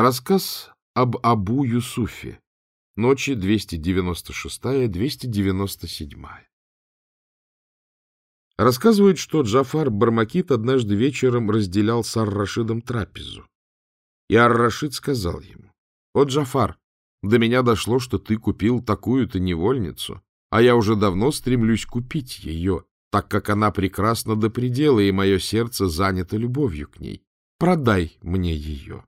Рассказ об Абу Юсуфе. Ночи 296-297. Рассказывают, что Джафар Бармакит однажды вечером разделял с Ар-Рашидом трапезу. И Ар-Рашид сказал ему, «О, Джафар, до меня дошло, что ты купил такую-то невольницу, а я уже давно стремлюсь купить ее, так как она прекрасна до предела, и мое сердце занято любовью к ней. Продай мне ее».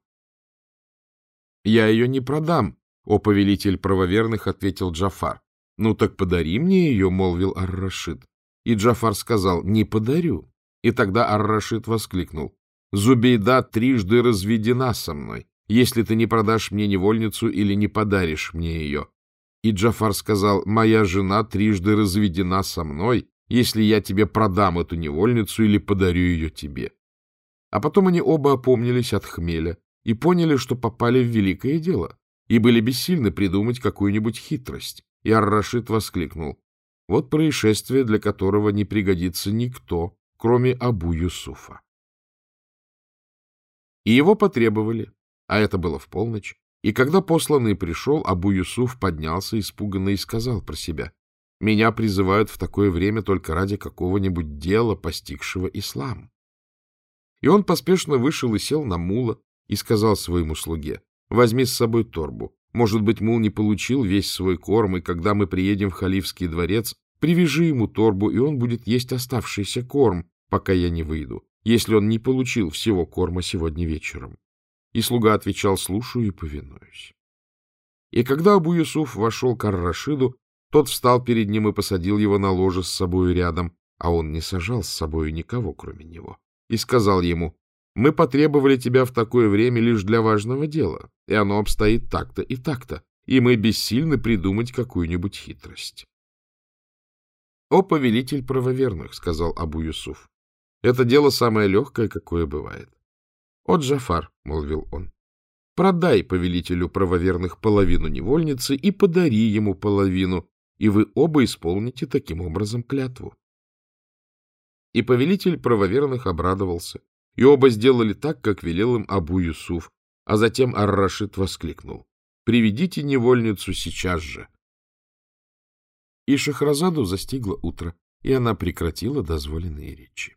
«Я ее не продам», — о повелитель правоверных ответил Джафар. «Ну так подари мне ее», — молвил Ар-Рашид. И Джафар сказал, «Не подарю». И тогда Ар-Рашид воскликнул, «Зубейда трижды разведена со мной, если ты не продашь мне невольницу или не подаришь мне ее». И Джафар сказал, «Моя жена трижды разведена со мной, если я тебе продам эту невольницу или подарю ее тебе». А потом они оба опомнились от хмеля и поняли, что попали в великое дело, и были бессильны придумать какую-нибудь хитрость. И Ар-Рашид воскликнул, вот происшествие, для которого не пригодится никто, кроме Абу Юсуфа. И его потребовали, а это было в полночь, и когда посланный пришел, Абу Юсуф поднялся испуганно и сказал про себя, «Меня призывают в такое время только ради какого-нибудь дела, постигшего ислам». И он поспешно вышел и сел на мула, и сказал своему слуге, возьми с собой торбу. Может быть, мул не получил весь свой корм, и когда мы приедем в халифский дворец, привяжи ему торбу, и он будет есть оставшийся корм, пока я не выйду, если он не получил всего корма сегодня вечером. И слуга отвечал, слушаю и повинуюсь. И когда Абу Юсуф вошел к Ар-Рашиду, тот встал перед ним и посадил его на ложе с собою рядом, а он не сажал с собою никого, кроме него, и сказал ему, мы потребовали тебя в такое время лишь для важного дела, и оно обстоит так-то и так-то, и мы бессильны придумать какую-нибудь хитрость. — О, повелитель правоверных, — сказал Абу Юсуф, — это дело самое легкое, какое бывает. — О, Джафар, — молвил он, — продай повелителю правоверных половину невольницы и подари ему половину, и вы оба исполните таким образом клятву. И повелитель правоверных обрадовался и оба сделали так, как велел им Абу Юсуф, а затем Ар-Рашид воскликнул. «Приведите невольницу сейчас же!» И Шахразаду застигло утро, и она прекратила дозволенные речи.